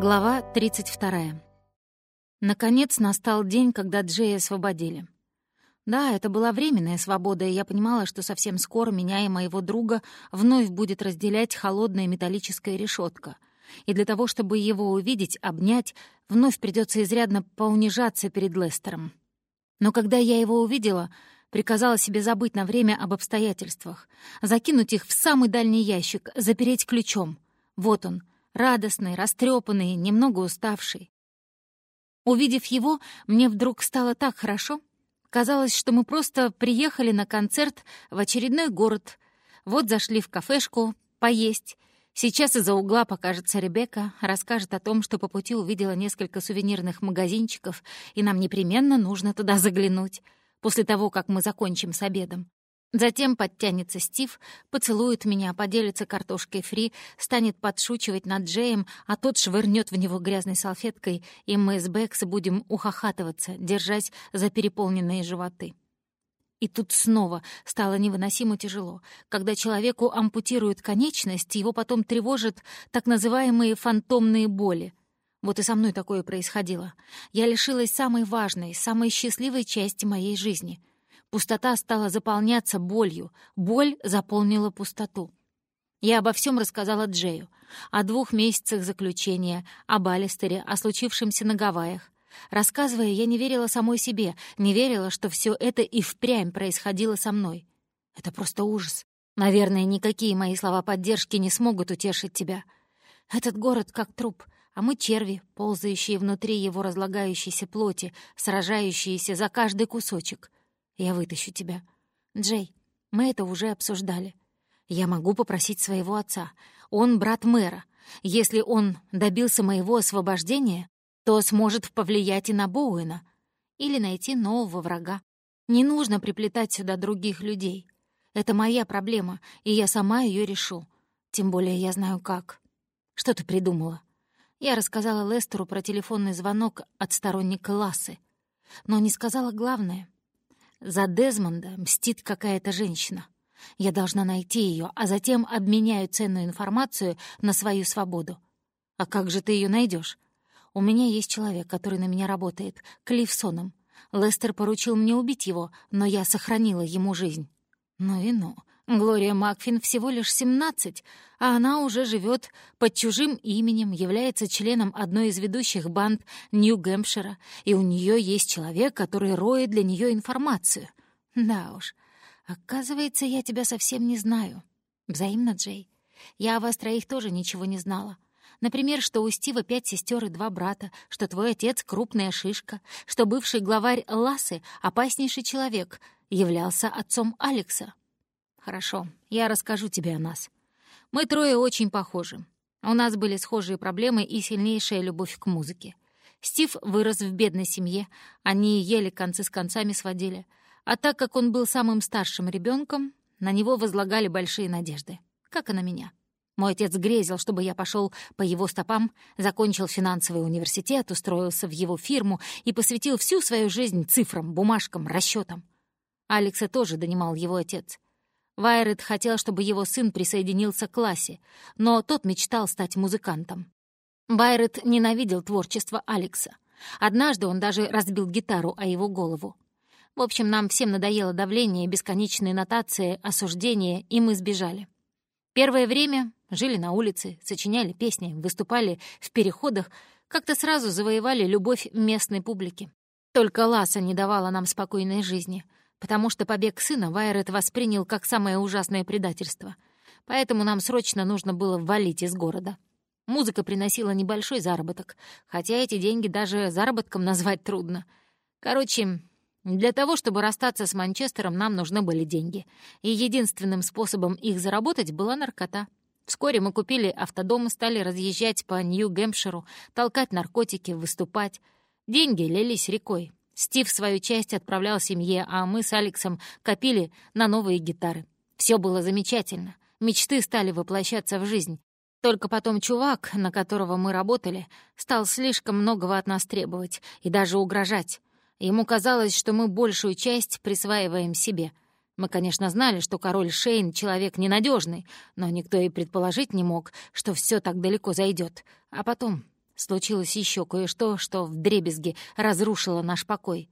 Глава 32. Наконец настал день, когда Джея освободили. Да, это была временная свобода, и я понимала, что совсем скоро меня и моего друга вновь будет разделять холодная металлическая решетка. И для того, чтобы его увидеть, обнять, вновь придется изрядно поунижаться перед Лестером. Но когда я его увидела, приказала себе забыть на время об обстоятельствах, закинуть их в самый дальний ящик, запереть ключом. Вот он — радостный, растрепанный, немного уставший. Увидев его, мне вдруг стало так хорошо. Казалось, что мы просто приехали на концерт в очередной город. Вот зашли в кафешку поесть. Сейчас из-за угла покажется Ребекка, расскажет о том, что по пути увидела несколько сувенирных магазинчиков, и нам непременно нужно туда заглянуть, после того, как мы закончим с обедом. Затем подтянется Стив, поцелует меня, поделится картошкой фри, станет подшучивать над Джеем, а тот швырнет в него грязной салфеткой, и мы с Бэкс будем ухахатываться, держась за переполненные животы. И тут снова стало невыносимо тяжело. Когда человеку ампутируют конечность, его потом тревожат так называемые фантомные боли. Вот и со мной такое происходило. Я лишилась самой важной, самой счастливой части моей жизни — Пустота стала заполняться болью, боль заполнила пустоту. Я обо всем рассказала Джею. О двух месяцах заключения, об Алистере, о случившемся на Гавайях. Рассказывая, я не верила самой себе, не верила, что все это и впрямь происходило со мной. Это просто ужас. Наверное, никакие мои слова поддержки не смогут утешить тебя. Этот город как труп, а мы черви, ползающие внутри его разлагающейся плоти, сражающиеся за каждый кусочек. Я вытащу тебя. Джей, мы это уже обсуждали. Я могу попросить своего отца. Он брат мэра. Если он добился моего освобождения, то сможет повлиять и на Боуэна. Или найти нового врага. Не нужно приплетать сюда других людей. Это моя проблема, и я сама ее решу. Тем более я знаю как. Что ты придумала? Я рассказала Лестеру про телефонный звонок от сторонника Лассы, но не сказала главное — за Дезмонда мстит какая-то женщина. Я должна найти ее, а затем обменяю ценную информацию на свою свободу. А как же ты ее найдешь? У меня есть человек, который на меня работает, Клифф Соном. Лестер поручил мне убить его, но я сохранила ему жизнь. Ну и ну. Глория Макфин всего лишь 17, а она уже живет под чужим именем, является членом одной из ведущих банд Нью-Гэмпшира, и у нее есть человек, который роет для нее информацию. Да уж, оказывается, я тебя совсем не знаю. Взаимно, Джей. Я о вас троих тоже ничего не знала. Например, что у Стива пять сестер и два брата, что твой отец — крупная шишка, что бывший главарь Ласы, опаснейший человек, являлся отцом Алекса. Хорошо, я расскажу тебе о нас. Мы трое очень похожи. У нас были схожие проблемы и сильнейшая любовь к музыке. Стив вырос в бедной семье, они еле концы с концами сводили. А так как он был самым старшим ребенком, на него возлагали большие надежды, как и на меня. Мой отец грезил, чтобы я пошел по его стопам, закончил финансовый университет, устроился в его фирму и посвятил всю свою жизнь цифрам, бумажкам, расчетам. Алекса тоже донимал его отец. Вайрет хотел, чтобы его сын присоединился к классе, но тот мечтал стать музыкантом. Вайрет ненавидел творчество Алекса. Однажды он даже разбил гитару о его голову. В общем, нам всем надоело давление, бесконечные нотации, осуждения, и мы сбежали. Первое время жили на улице, сочиняли песни, выступали в переходах, как-то сразу завоевали любовь местной публики. Только Ласа не давала нам спокойной жизни — потому что побег сына Вайрет воспринял как самое ужасное предательство. Поэтому нам срочно нужно было валить из города. Музыка приносила небольшой заработок, хотя эти деньги даже заработком назвать трудно. Короче, для того, чтобы расстаться с Манчестером, нам нужны были деньги. И единственным способом их заработать была наркота. Вскоре мы купили автодом и стали разъезжать по Нью-Гэмпширу, толкать наркотики, выступать. Деньги лились рекой. Стив свою часть отправлял семье, а мы с Алексом копили на новые гитары. Все было замечательно. Мечты стали воплощаться в жизнь. Только потом чувак, на которого мы работали, стал слишком многого от нас требовать и даже угрожать. Ему казалось, что мы большую часть присваиваем себе. Мы, конечно, знали, что король Шейн — человек ненадежный, но никто и предположить не мог, что все так далеко зайдет. А потом случилось еще кое-что, что вдребезги разрушило наш покой.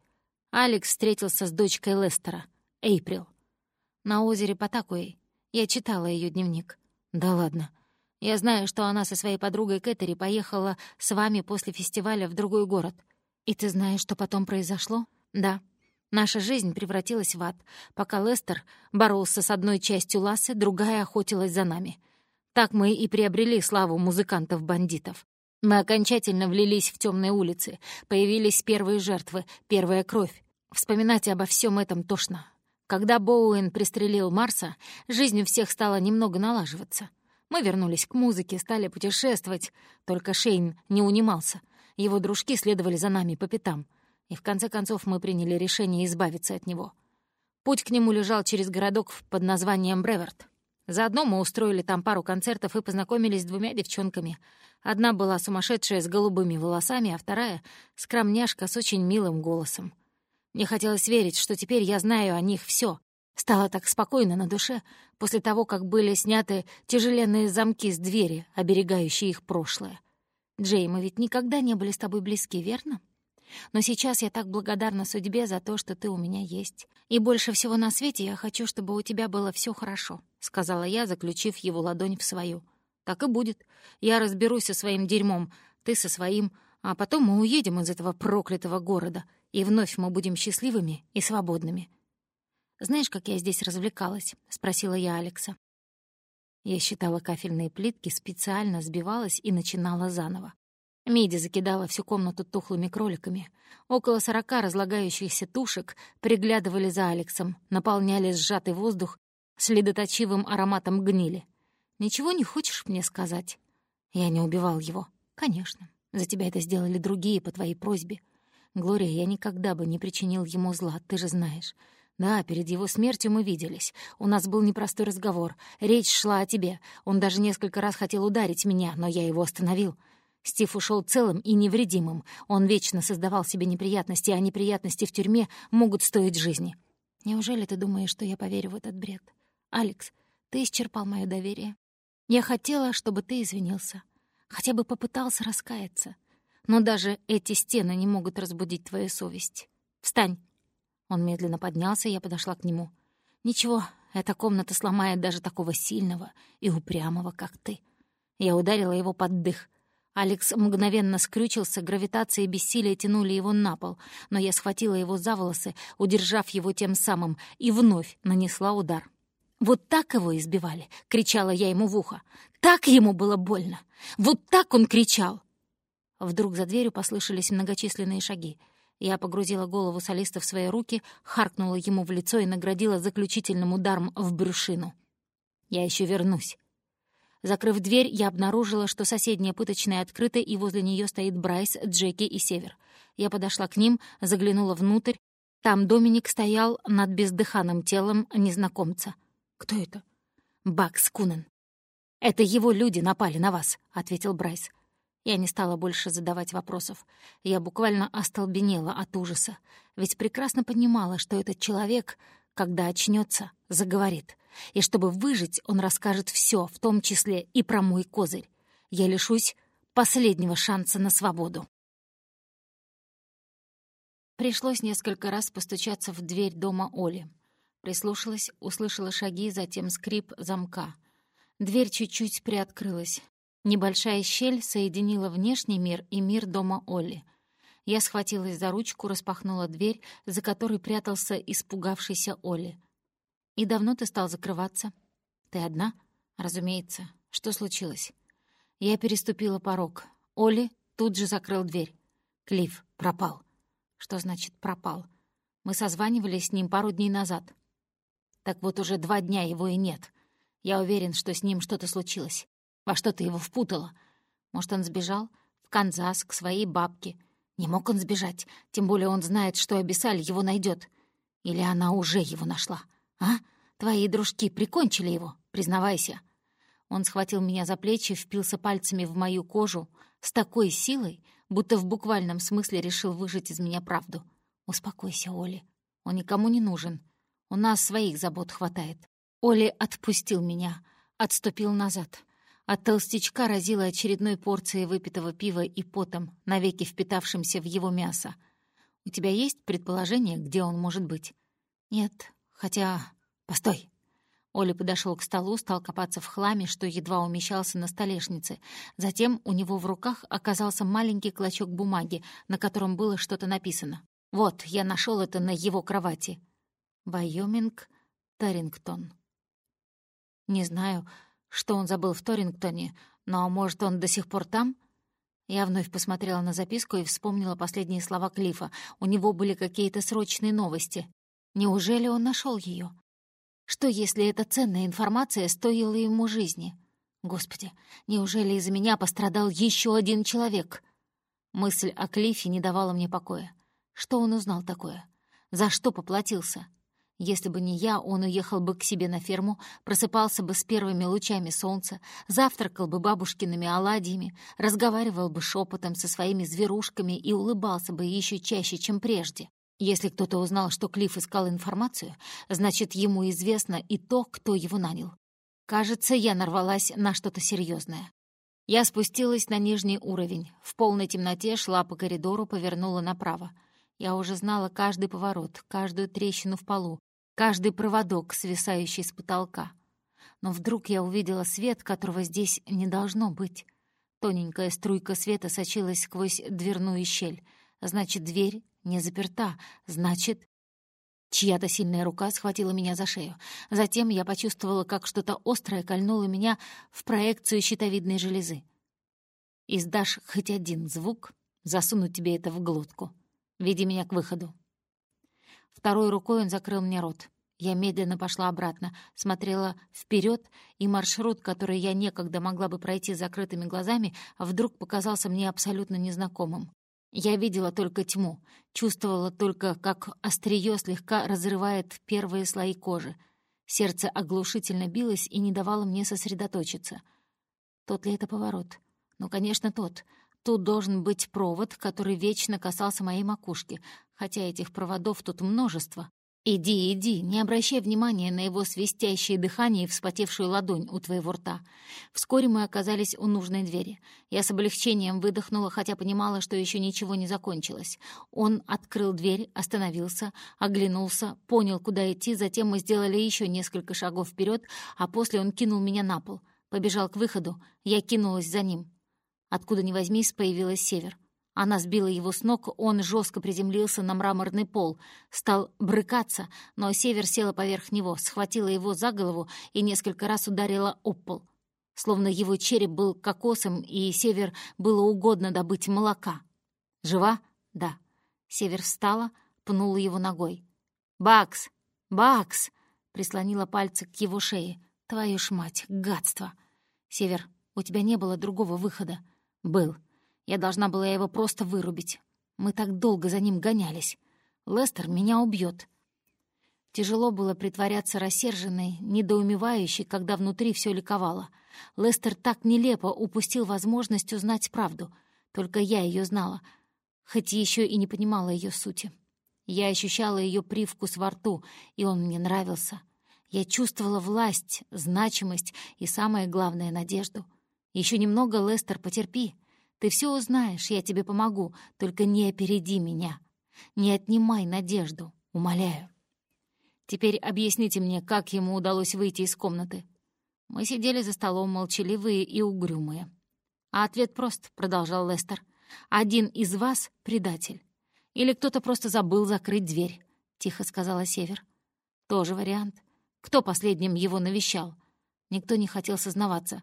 Алекс встретился с дочкой Лестера, Эйприл. На озере Потакуэй. Я читала ее дневник. Да ладно. Я знаю, что она со своей подругой Кэтери поехала с вами после фестиваля в другой город. И ты знаешь, что потом произошло? Да. Наша жизнь превратилась в ад. Пока Лестер боролся с одной частью Лассы, другая охотилась за нами. Так мы и приобрели славу музыкантов-бандитов. Мы окончательно влились в темные улицы. Появились первые жертвы, первая кровь. Вспоминать обо всем этом тошно. Когда Боуэн пристрелил Марса, жизнь у всех стала немного налаживаться. Мы вернулись к музыке, стали путешествовать. Только Шейн не унимался. Его дружки следовали за нами по пятам. И в конце концов мы приняли решение избавиться от него. Путь к нему лежал через городок под названием Бреверт. Заодно мы устроили там пару концертов и познакомились с двумя девчонками. Одна была сумасшедшая с голубыми волосами, а вторая — скромняшка с очень милым голосом. Мне хотелось верить, что теперь я знаю о них все. Стало так спокойно на душе после того, как были сняты тяжеленные замки с двери, оберегающие их прошлое. Джей, мы ведь никогда не были с тобой близки, верно? Но сейчас я так благодарна судьбе за то, что ты у меня есть. И больше всего на свете я хочу, чтобы у тебя было все хорошо», — сказала я, заключив его ладонь в свою. «Так и будет. Я разберусь со своим дерьмом, ты со своим, а потом мы уедем из этого проклятого города, и вновь мы будем счастливыми и свободными. «Знаешь, как я здесь развлекалась?» — спросила я Алекса. Я считала кафельные плитки, специально сбивалась и начинала заново. Миди закидала всю комнату тухлыми кроликами. Около сорока разлагающихся тушек приглядывали за Алексом, наполняли сжатый воздух следоточивым ароматом гнили. «Ничего не хочешь мне сказать?» Я не убивал его. «Конечно. За тебя это сделали другие по твоей просьбе. Глория, я никогда бы не причинил ему зла, ты же знаешь. Да, перед его смертью мы виделись. У нас был непростой разговор. Речь шла о тебе. Он даже несколько раз хотел ударить меня, но я его остановил. Стив ушел целым и невредимым. Он вечно создавал себе неприятности, а неприятности в тюрьме могут стоить жизни. Неужели ты думаешь, что я поверю в этот бред? Алекс, ты исчерпал мое доверие. Я хотела, чтобы ты извинился. Хотя бы попытался раскаяться. Но даже эти стены не могут разбудить твою совесть. Встань!» Он медленно поднялся, и я подошла к нему. «Ничего, эта комната сломает даже такого сильного и упрямого, как ты». Я ударила его под дых. Алекс мгновенно скрючился, гравитация и бессилие тянули его на пол, но я схватила его за волосы, удержав его тем самым, и вновь нанесла удар. «Вот так его избивали!» — кричала я ему в ухо. «Так ему было больно! Вот так он кричал!» Вдруг за дверью послышались многочисленные шаги. Я погрузила голову солиста в свои руки, харкнула ему в лицо и наградила заключительным ударом в брюшину. «Я еще вернусь». Закрыв дверь, я обнаружила, что соседняя пыточная открыта, и возле нее стоит Брайс, Джеки и Север. Я подошла к ним, заглянула внутрь. Там Доминик стоял над бездыханным телом незнакомца. «Кто это?» «Бакс Кунен». «Это его люди напали на вас», — ответил Брайс. Я не стала больше задавать вопросов. Я буквально остолбенела от ужаса, ведь прекрасно понимала, что этот человек, когда очнется, заговорит. И чтобы выжить, он расскажет все, в том числе и про мой козырь. Я лишусь последнего шанса на свободу. Пришлось несколько раз постучаться в дверь дома Оли. Прислушалась, услышала шаги, затем скрип замка. Дверь чуть-чуть приоткрылась. Небольшая щель соединила внешний мир и мир дома Олли. Я схватилась за ручку, распахнула дверь, за которой прятался испугавшийся Олли. «И давно ты стал закрываться?» «Ты одна?» «Разумеется. Что случилось?» Я переступила порог. Олли тут же закрыл дверь. Клифф пропал. Что значит «пропал»? Мы созванивались с ним пару дней назад. Так вот уже два дня его и нет. Я уверен, что с ним что-то случилось. Во что ты его впутала? Может, он сбежал? В Канзас, к своей бабке. Не мог он сбежать, тем более он знает, что Абиссаль его найдет. Или она уже его нашла, а? Твои дружки прикончили его, признавайся. Он схватил меня за плечи, впился пальцами в мою кожу с такой силой, будто в буквальном смысле решил выжать из меня правду. «Успокойся, Оли. Он никому не нужен. У нас своих забот хватает». Оли отпустил меня, отступил назад. От толстячка разило очередной порцией выпитого пива и потом, навеки впитавшимся в его мясо. «У тебя есть предположение, где он может быть?» «Нет, хотя...» «Постой!» Оля подошел к столу, стал копаться в хламе, что едва умещался на столешнице. Затем у него в руках оказался маленький клочок бумаги, на котором было что-то написано. «Вот, я нашел это на его кровати». «Вайоминг, Тарингтон». Не знаю, что он забыл в Торингтоне, но, может, он до сих пор там? Я вновь посмотрела на записку и вспомнила последние слова Клифа. У него были какие-то срочные новости. Неужели он нашел ее? Что, если эта ценная информация стоила ему жизни? Господи, неужели из-за меня пострадал еще один человек? Мысль о Клифе не давала мне покоя. Что он узнал такое? За что поплатился? Если бы не я, он уехал бы к себе на ферму, просыпался бы с первыми лучами солнца, завтракал бы бабушкиными оладьями, разговаривал бы шепотом со своими зверушками и улыбался бы еще чаще, чем прежде. Если кто-то узнал, что Клифф искал информацию, значит, ему известно и то, кто его нанял. Кажется, я нарвалась на что-то серьезное. Я спустилась на нижний уровень, в полной темноте шла по коридору, повернула направо. Я уже знала каждый поворот, каждую трещину в полу, каждый проводок, свисающий с потолка. Но вдруг я увидела свет, которого здесь не должно быть. Тоненькая струйка света сочилась сквозь дверную щель. Значит, дверь не заперта. Значит... Чья-то сильная рука схватила меня за шею. Затем я почувствовала, как что-то острое кольнуло меня в проекцию щитовидной железы. «Издашь хоть один звук, засуну тебе это в глотку. Веди меня к выходу». Второй рукой он закрыл мне рот. Я медленно пошла обратно, смотрела вперед, и маршрут, который я некогда могла бы пройти с закрытыми глазами, вдруг показался мне абсолютно незнакомым. Я видела только тьму, чувствовала только, как острие слегка разрывает первые слои кожи. Сердце оглушительно билось и не давало мне сосредоточиться. Тот ли это поворот? Ну, конечно, тот. Тут должен быть провод, который вечно касался моей макушки, хотя этих проводов тут множество. «Иди, иди, не обращай внимания на его свистящее дыхание и вспотевшую ладонь у твоего рта». Вскоре мы оказались у нужной двери. Я с облегчением выдохнула, хотя понимала, что еще ничего не закончилось. Он открыл дверь, остановился, оглянулся, понял, куда идти, затем мы сделали еще несколько шагов вперед, а после он кинул меня на пол. Побежал к выходу, я кинулась за ним. Откуда ни возьмись, появилась Север. Она сбила его с ног, он жестко приземлился на мраморный пол, стал брыкаться, но Север села поверх него, схватила его за голову и несколько раз ударила об пол. Словно его череп был кокосом, и Север было угодно добыть молока. «Жива?» «Да». Север встала, пнула его ногой. «Бакс! Бакс!» прислонила пальцы к его шее. «Твою ж мать, гадство!» «Север, у тебя не было другого выхода». «Был. Я должна была его просто вырубить. Мы так долго за ним гонялись. Лестер меня убьет. Тяжело было притворяться рассерженной, недоумевающей, когда внутри все ликовало. Лестер так нелепо упустил возможность узнать правду. Только я ее знала, хоть еще и не понимала ее сути. Я ощущала ее привкус во рту, и он мне нравился. Я чувствовала власть, значимость и, самое главное, надежду. Еще немного, Лестер, потерпи. Ты все узнаешь, я тебе помогу, только не опереди меня. Не отнимай надежду, умоляю. Теперь объясните мне, как ему удалось выйти из комнаты. Мы сидели за столом молчаливые и угрюмые. А ответ прост, — продолжал Лестер. Один из вас — предатель. Или кто-то просто забыл закрыть дверь, — тихо сказала Север. Тоже вариант. Кто последним его навещал? Никто не хотел сознаваться.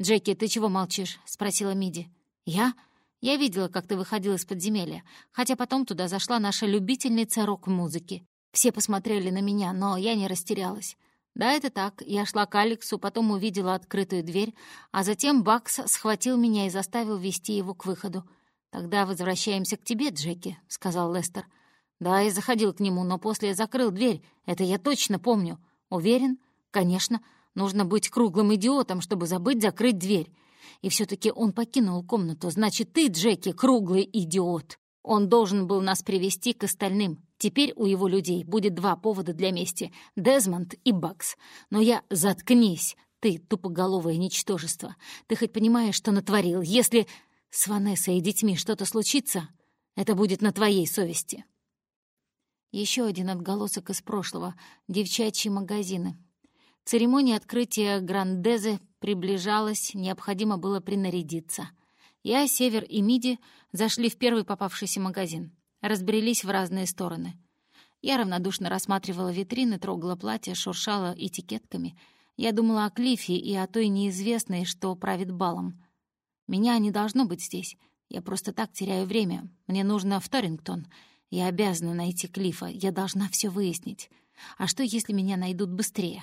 «Джеки, ты чего молчишь?» — спросила Миди. «Я? Я видела, как ты выходил из подземелья, хотя потом туда зашла наша любительница рок-музыки. Все посмотрели на меня, но я не растерялась. Да, это так. Я шла к Алексу, потом увидела открытую дверь, а затем Бакс схватил меня и заставил вести его к выходу. «Тогда возвращаемся к тебе, Джеки», — сказал Лестер. «Да, я заходил к нему, но после я закрыл дверь. Это я точно помню. Уверен? Конечно. Нужно быть круглым идиотом, чтобы забыть закрыть дверь. И все-таки он покинул комнату. Значит, ты, Джеки, круглый идиот. Он должен был нас привести к остальным. Теперь у его людей будет два повода для мести — Дезмонд и Бакс. Но я... Заткнись! Ты тупоголовое ничтожество. Ты хоть понимаешь, что натворил? Если с Ванессой и детьми что-то случится, это будет на твоей совести. Еще один отголосок из прошлого — девчачьи магазины. Церемония открытия Грандезе приближалась, необходимо было принарядиться. Я, Север и Миди зашли в первый попавшийся магазин. Разбрелись в разные стороны. Я равнодушно рассматривала витрины, трогала платья, шуршала этикетками. Я думала о Клифе и о той неизвестной, что правит балом. Меня не должно быть здесь. Я просто так теряю время. Мне нужно в Торингтон — я обязана найти Клифа, я должна все выяснить. А что, если меня найдут быстрее?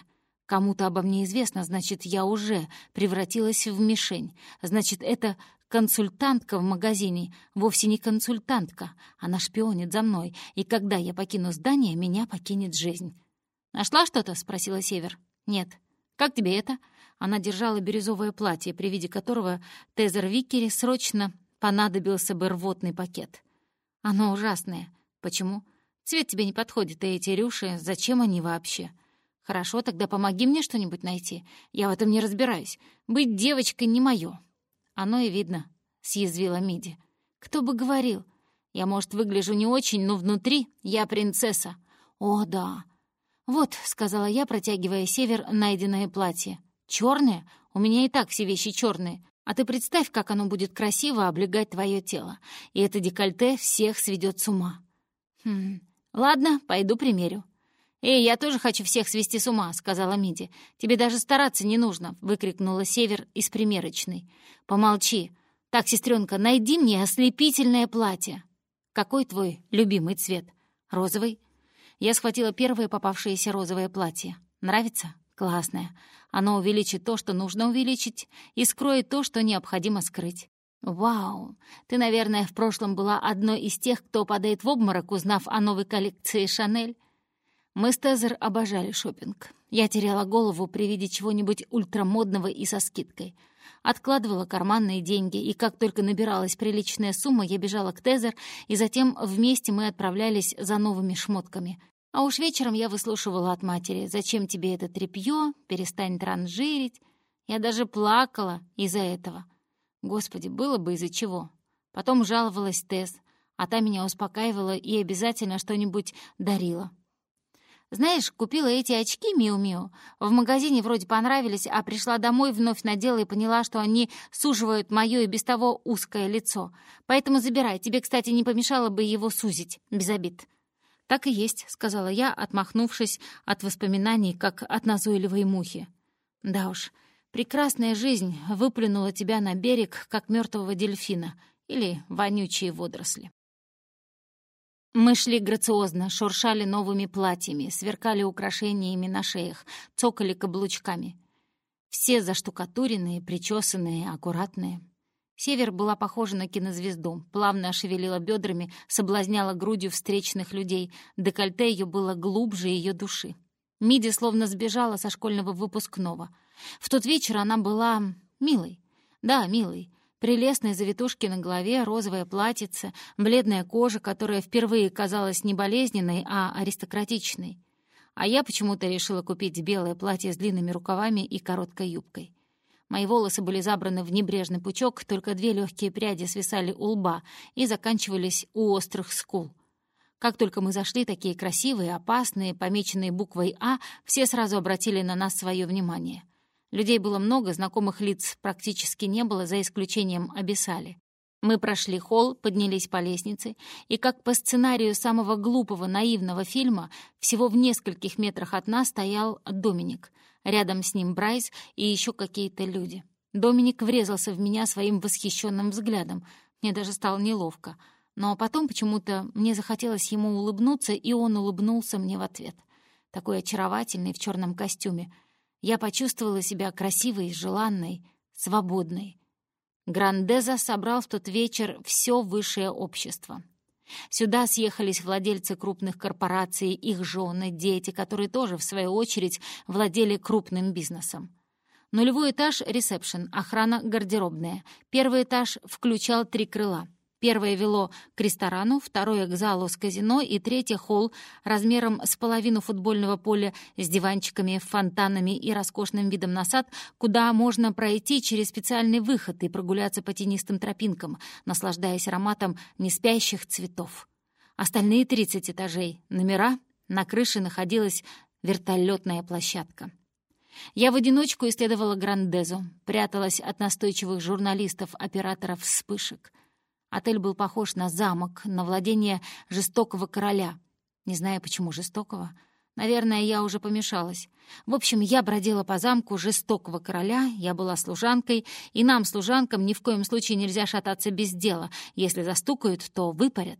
Кому-то обо мне известно, значит, я уже превратилась в мишень. Значит, это консультантка в магазине вовсе не консультантка. Она шпионит за мной, и когда я покину здание, меня покинет жизнь. «Нашла что-то?» — спросила Север. «Нет». «Как тебе это?» Она держала бирюзовое платье, при виде которого Тезер Виккери срочно понадобился бы рвотный пакет. «Оно ужасное. «Почему? Цвет тебе не подходит, и эти рюши, зачем они вообще?» «Хорошо, тогда помоги мне что-нибудь найти. Я в этом не разбираюсь. Быть девочкой не моё». «Оно и видно», — съязвила Миди. «Кто бы говорил? Я, может, выгляжу не очень, но внутри я принцесса». «О, да». «Вот», — сказала я, протягивая север найденное платье. «Чёрное? У меня и так все вещи чёрные. А ты представь, как оно будет красиво облегать твое тело. И это декольте всех сведет с ума». «Хм, ладно, пойду примерю». «Эй, я тоже хочу всех свести с ума», — сказала Миди. «Тебе даже стараться не нужно», — выкрикнула Север из примерочной. «Помолчи. Так, сестренка, найди мне ослепительное платье». «Какой твой любимый цвет? Розовый?» Я схватила первое попавшееся розовое платье. «Нравится?» «Классное. Оно увеличит то, что нужно увеличить, и скроет то, что необходимо скрыть. «Вау! Ты, наверное, в прошлом была одной из тех, кто падает в обморок, узнав о новой коллекции «Шанель». Мы с Тезер обожали шопинг. Я теряла голову при виде чего-нибудь ультрамодного и со скидкой. Откладывала карманные деньги, и как только набиралась приличная сумма, я бежала к Тезер, и затем вместе мы отправлялись за новыми шмотками. А уж вечером я выслушивала от матери, «Зачем тебе это тряпье? Перестань транжирить». Я даже плакала из-за этого. Господи, было бы из-за чего. Потом жаловалась Тесс, а та меня успокаивала и обязательно что-нибудь дарила. Знаешь, купила эти очки Миу-Миу. В магазине вроде понравились, а пришла домой, вновь надела и поняла, что они суживают моё и без того узкое лицо. Поэтому забирай. Тебе, кстати, не помешало бы его сузить. Без обид. «Так и есть», — сказала я, отмахнувшись от воспоминаний, как от назойливой мухи. «Да уж, Прекрасная жизнь выплюнула тебя на берег, как мертвого дельфина или вонючие водоросли. Мы шли грациозно, шуршали новыми платьями, сверкали украшениями на шеях, цокали каблучками. Все заштукатуренные, причесанные, аккуратные. Север была похожа на кинозвезду, плавно шевелила бедрами, соблазняла грудью встречных людей, декольте ее было глубже ее души. Миди словно сбежала со школьного выпускного — в тот вечер она была милой. Да, милой. Прелестные завитушки на голове, розовое платьице, бледная кожа, которая впервые казалась не болезненной, а аристократичной. А я почему-то решила купить белое платье с длинными рукавами и короткой юбкой. Мои волосы были забраны в небрежный пучок, только две легкие пряди свисали у лба и заканчивались у острых скул. Как только мы зашли, такие красивые, опасные, помеченные буквой «А», все сразу обратили на нас свое внимание. Людей было много, знакомых лиц практически не было, за исключением Абиссали. Мы прошли холл, поднялись по лестнице, и, как по сценарию самого глупого, наивного фильма, всего в нескольких метрах от нас стоял Доминик. Рядом с ним Брайс и еще какие-то люди. Доминик врезался в меня своим восхищенным взглядом. Мне даже стало неловко. Но потом почему-то мне захотелось ему улыбнуться, и он улыбнулся мне в ответ. Такой очаровательный в черном костюме — я почувствовала себя красивой, желанной, свободной. Грандеза собрал в тот вечер все высшее общество. Сюда съехались владельцы крупных корпораций, их жены, дети, которые тоже, в свою очередь, владели крупным бизнесом. Нулевой этаж — ресепшн, охрана гардеробная. Первый этаж включал три крыла. Первое вело к ресторану, второе — к залу с казино и третье — холл размером с половину футбольного поля с диванчиками, фонтанами и роскошным видом на сад, куда можно пройти через специальный выход и прогуляться по тенистым тропинкам, наслаждаясь ароматом неспящих цветов. Остальные 30 этажей, номера, на крыше находилась вертолетная площадка. Я в одиночку исследовала Грандезу, пряталась от настойчивых журналистов, операторов вспышек — Отель был похож на замок, на владение жестокого короля. Не знаю, почему жестокого. Наверное, я уже помешалась. В общем, я бродила по замку жестокого короля, я была служанкой, и нам, служанкам, ни в коем случае нельзя шататься без дела. Если застукают, то выпарят.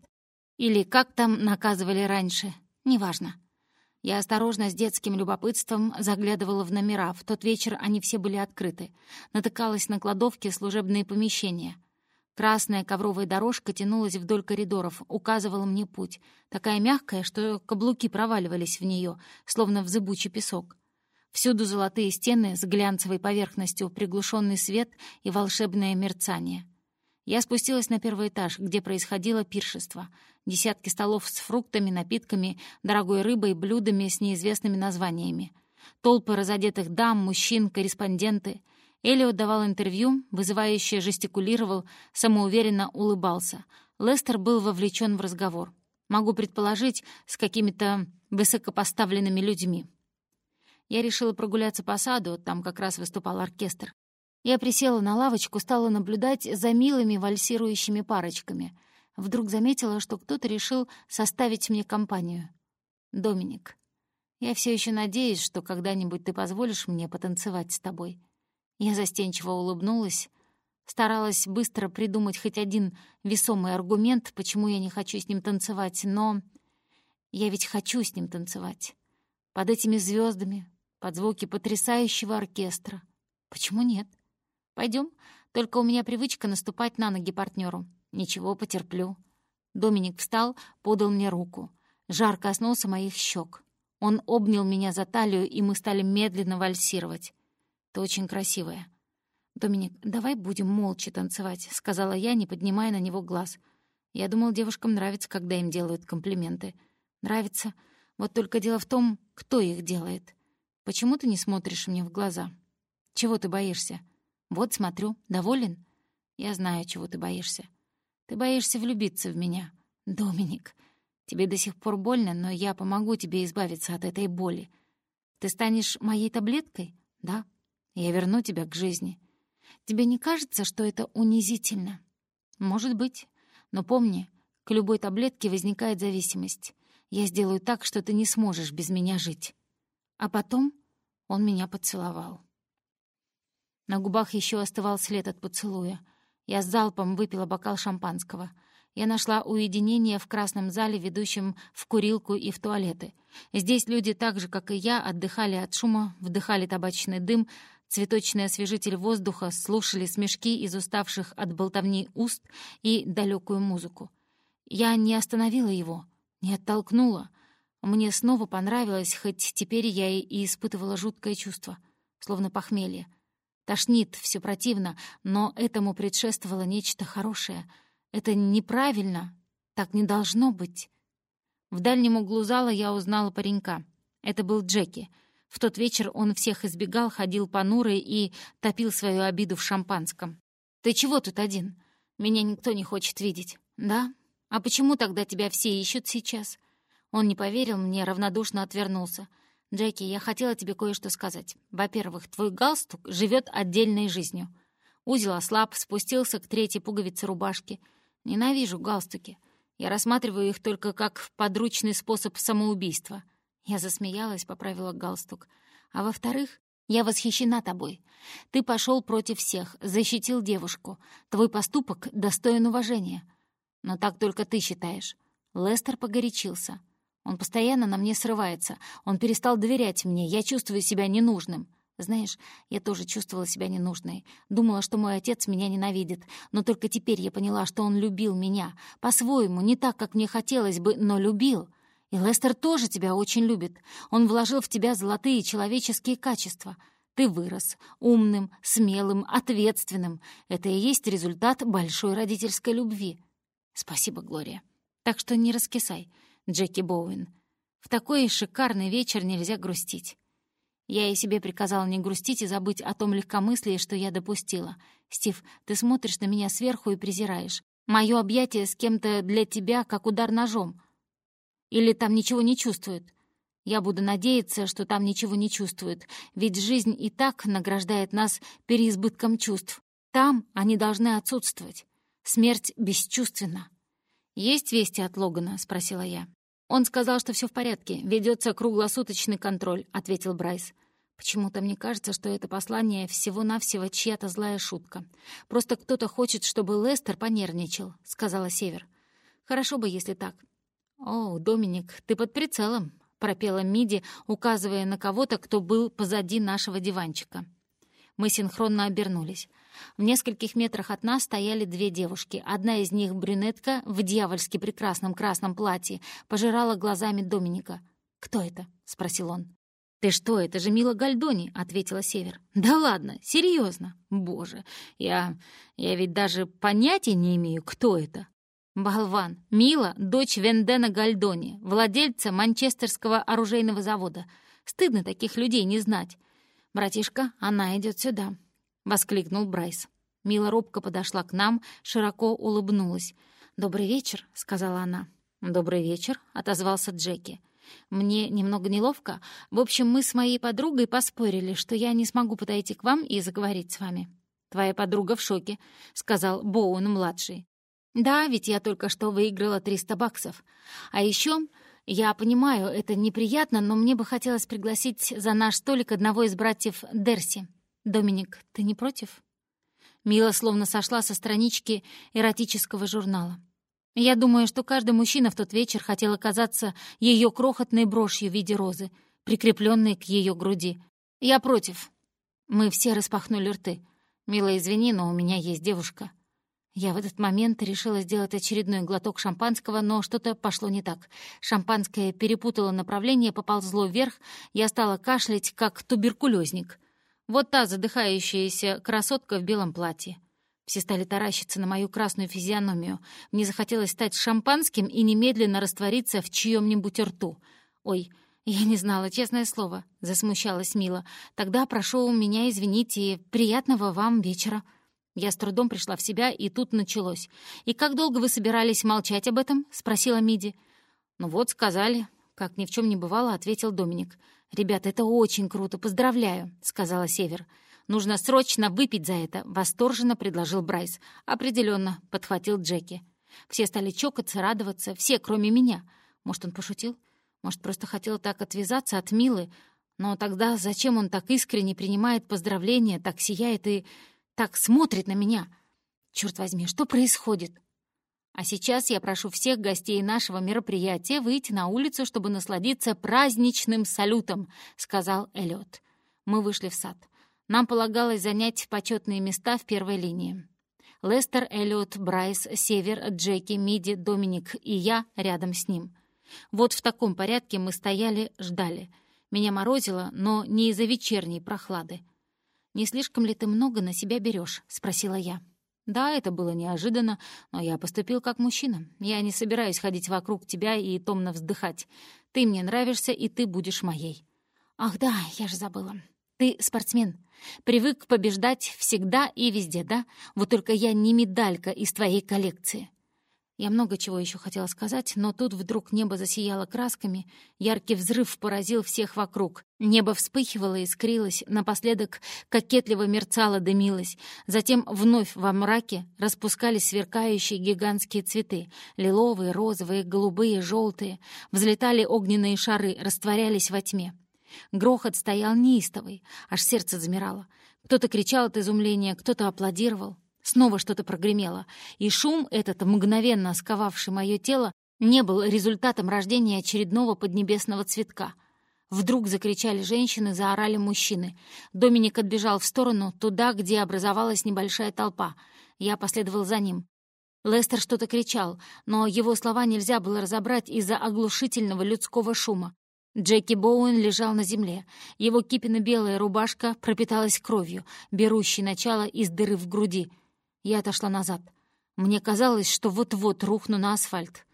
Или как там наказывали раньше, неважно. Я осторожно, с детским любопытством, заглядывала в номера. В тот вечер они все были открыты. Натыкалась на кладовки, служебные помещения — Красная ковровая дорожка тянулась вдоль коридоров, указывала мне путь. Такая мягкая, что каблуки проваливались в нее, словно в зыбучий песок. Всюду золотые стены с глянцевой поверхностью, приглушенный свет и волшебное мерцание. Я спустилась на первый этаж, где происходило пиршество. Десятки столов с фруктами, напитками, дорогой рыбой, блюдами с неизвестными названиями. Толпы разодетых дам, мужчин, корреспонденты. Элиот давал интервью, вызывающе жестикулировал, самоуверенно улыбался. Лестер был вовлечен в разговор. Могу предположить, с какими-то высокопоставленными людьми. Я решила прогуляться по саду, там как раз выступал оркестр. Я присела на лавочку, стала наблюдать за милыми вальсирующими парочками. Вдруг заметила, что кто-то решил составить мне компанию. «Доминик, я все еще надеюсь, что когда-нибудь ты позволишь мне потанцевать с тобой». Я застенчиво улыбнулась, старалась быстро придумать хоть один весомый аргумент, почему я не хочу с ним танцевать, но я ведь хочу с ним танцевать. Под этими звездами, под звуки потрясающего оркестра. Почему нет? Пойдем. Только у меня привычка наступать на ноги партнеру. Ничего, потерплю. Доминик встал, подал мне руку. Жар коснулся моих щек. Он обнял меня за талию, и мы стали медленно вальсировать. Ты очень красивая». «Доминик, давай будем молча танцевать», — сказала я, не поднимая на него глаз. Я думал, девушкам нравится, когда им делают комплименты. Нравится. Вот только дело в том, кто их делает. Почему ты не смотришь мне в глаза? Чего ты боишься? Вот смотрю. Доволен? Я знаю, чего ты боишься. Ты боишься влюбиться в меня. Доминик, тебе до сих пор больно, но я помогу тебе избавиться от этой боли. Ты станешь моей таблеткой? Да? Я верну тебя к жизни. Тебе не кажется, что это унизительно? Может быть. Но помни, к любой таблетке возникает зависимость. Я сделаю так, что ты не сможешь без меня жить. А потом он меня поцеловал. На губах еще остывал след от поцелуя. Я с залпом выпила бокал шампанского. Я нашла уединение в красном зале, ведущем в курилку и в туалеты. Здесь люди так же, как и я, отдыхали от шума, вдыхали табачный дым, цветочный освежитель воздуха, слушали смешки из уставших от болтовни уст и далекую музыку. Я не остановила его, не оттолкнула. Мне снова понравилось, хоть теперь я и испытывала жуткое чувство, словно похмелье. Тошнит, все противно, но этому предшествовало нечто хорошее. Это неправильно, так не должно быть. В дальнем углу зала я узнала паренька. Это был Джеки — в тот вечер он всех избегал, ходил понурый и топил свою обиду в шампанском. «Ты чего тут один? Меня никто не хочет видеть». «Да? А почему тогда тебя все ищут сейчас?» Он не поверил мне, равнодушно отвернулся. «Джеки, я хотела тебе кое-что сказать. Во-первых, твой галстук живет отдельной жизнью». Узел ослаб, спустился к третьей пуговице рубашки. «Ненавижу галстуки. Я рассматриваю их только как подручный способ самоубийства. Я засмеялась, поправила галстук. А во-вторых, я восхищена тобой. Ты пошел против всех, защитил девушку. Твой поступок достоин уважения. Но так только ты считаешь. Лестер погорячился. Он постоянно на мне срывается. Он перестал доверять мне. Я чувствую себя ненужным. Знаешь, я тоже чувствовала себя ненужной. Думала, что мой отец меня ненавидит. Но только теперь я поняла, что он любил меня. По-своему, не так, как мне хотелось бы, но любил. И Лестер тоже тебя очень любит. Он вложил в тебя золотые человеческие качества. Ты вырос умным, смелым, ответственным. Это и есть результат большой родительской любви. «Спасибо, Глория. Так что не раскисай, Джеки Боуэн. В такой шикарный вечер нельзя грустить. Я и себе приказала не грустить и забыть о том легкомыслии, что я допустила. Стив, ты смотришь на меня сверху и презираешь. Моё объятие с кем-то для тебя как удар ножом. Или там ничего не чувствует. Я буду надеяться, что там ничего не чувствует, ведь жизнь и так награждает нас переизбытком чувств. Там они должны отсутствовать. Смерть бесчувственна. «Есть вести от Логана?» — спросила я. «Он сказал, что все в порядке, ведется круглосуточный контроль», — ответил Брайс. Почему-то мне кажется, что это послание всего-навсего чья-то злая шутка. Просто кто-то хочет, чтобы Лестер понервничал, — сказала Север. Хорошо бы, если так. «О, Доминик, ты под прицелом», — пропела Миди, указывая на кого-то, кто был позади нашего диванчика. Мы синхронно обернулись. В нескольких метрах от нас стояли две девушки. Одна из них, брюнетка, в дьявольски прекрасном красном платье, пожирала глазами Доминика. «Кто это?» — спросил он. «Ты что, это же Мила Гальдони», — ответила Север. «Да ладно, серьезно. Боже, я... я ведь даже понятия не имею, кто это». «Болван. Мила — дочь Вендена Гальдони, владельца Манчестерского оружейного завода. Стыдно таких людей не знать. Братишка, она идет сюда», — воскликнул Брайс. Мила робко подошла к нам, широко улыбнулась. «Добрый вечер», — сказала она. «Добрый вечер», — отозвался Джеки. Мне немного неловко. В общем, мы с моей подругой поспорили, что я не смогу подойти к вам и заговорить с вами. Твоя подруга в шоке», — сказал Боуэн-младший. «Да, ведь я только что выиграла 300 баксов. А еще, я понимаю, это неприятно, но мне бы хотелось пригласить за наш столик одного из братьев Дерси. Доминик, ты не против?» Мила словно сошла со странички эротического журнала. Я думаю, что каждый мужчина в тот вечер хотел оказаться ее крохотной брошью в виде розы, прикрепленной к ее груди. Я против. Мы все распахнули рты. «Мила, извини, но у меня есть девушка». Я в этот момент решила сделать очередной глоток шампанского, но что-то пошло не так. Шампанское перепутало направление, поползло вверх, я стала кашлять, как туберкулезник. Вот та задыхающаяся красотка в белом платье. Все стали таращиться на мою красную физиономию. Мне захотелось стать шампанским и немедленно раствориться в чьем-нибудь рту. «Ой, я не знала, честное слово», — засмущалась Мила. «Тогда прошу меня извинить и приятного вам вечера». Я с трудом пришла в себя, и тут началось. «И как долго вы собирались молчать об этом?» — спросила Миди. «Ну вот, сказали». Как ни в чем не бывало, ответил Доминик. «Ребята, это очень круто, поздравляю», — сказала Север. Нужно срочно выпить за это», — восторженно предложил Брайс. «Определенно», — подхватил Джеки. Все стали чокаться, радоваться, все, кроме меня. Может, он пошутил? Может, просто хотел так отвязаться от Милы? Но тогда зачем он так искренне принимает поздравления, так сияет и так смотрит на меня? Черт возьми, что происходит? А сейчас я прошу всех гостей нашего мероприятия выйти на улицу, чтобы насладиться праздничным салютом», — сказал Эллиот. Мы вышли в сад. Нам полагалось занять почетные места в первой линии. Лестер, Эллиот, Брайс, Север, Джеки, Миди, Доминик и я рядом с ним. Вот в таком порядке мы стояли, ждали. Меня морозило, но не из-за вечерней прохлады. «Не слишком ли ты много на себя берешь? спросила я. «Да, это было неожиданно, но я поступил как мужчина. Я не собираюсь ходить вокруг тебя и томно вздыхать. Ты мне нравишься, и ты будешь моей». «Ах да, я же забыла. Ты спортсмен. Привык побеждать всегда и везде, да? Вот только я не медалька из твоей коллекции». Я много чего еще хотела сказать, но тут вдруг небо засияло красками, яркий взрыв поразил всех вокруг. Небо вспыхивало искрилось, напоследок кокетливо мерцало, дымилось. Затем вновь во мраке распускались сверкающие гигантские цветы. Лиловые, розовые, голубые, желтые. Взлетали огненные шары, растворялись во тьме. Грохот стоял неистовый, аж сердце замирало. Кто-то кричал от изумления, кто-то аплодировал. Снова что-то прогремело, и шум этот, мгновенно сковавший мое тело, не был результатом рождения очередного поднебесного цветка. Вдруг закричали женщины, заорали мужчины. Доминик отбежал в сторону, туда, где образовалась небольшая толпа. Я последовал за ним. Лестер что-то кричал, но его слова нельзя было разобрать из-за оглушительного людского шума. Джеки Боуэн лежал на земле. Его кипенно-белая рубашка пропиталась кровью, берущей начало из дыры в груди. Я отошла назад. Мне казалось, что вот-вот рухну на асфальт.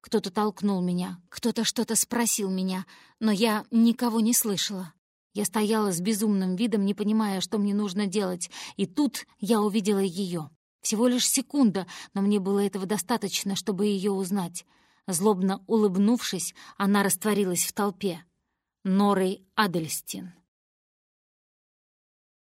Кто-то толкнул меня, кто-то что-то спросил меня, но я никого не слышала. Я стояла с безумным видом, не понимая, что мне нужно делать, и тут я увидела ее. Всего лишь секунда, но мне было этого достаточно, чтобы ее узнать. Злобно улыбнувшись, она растворилась в толпе. Норой Адельстин.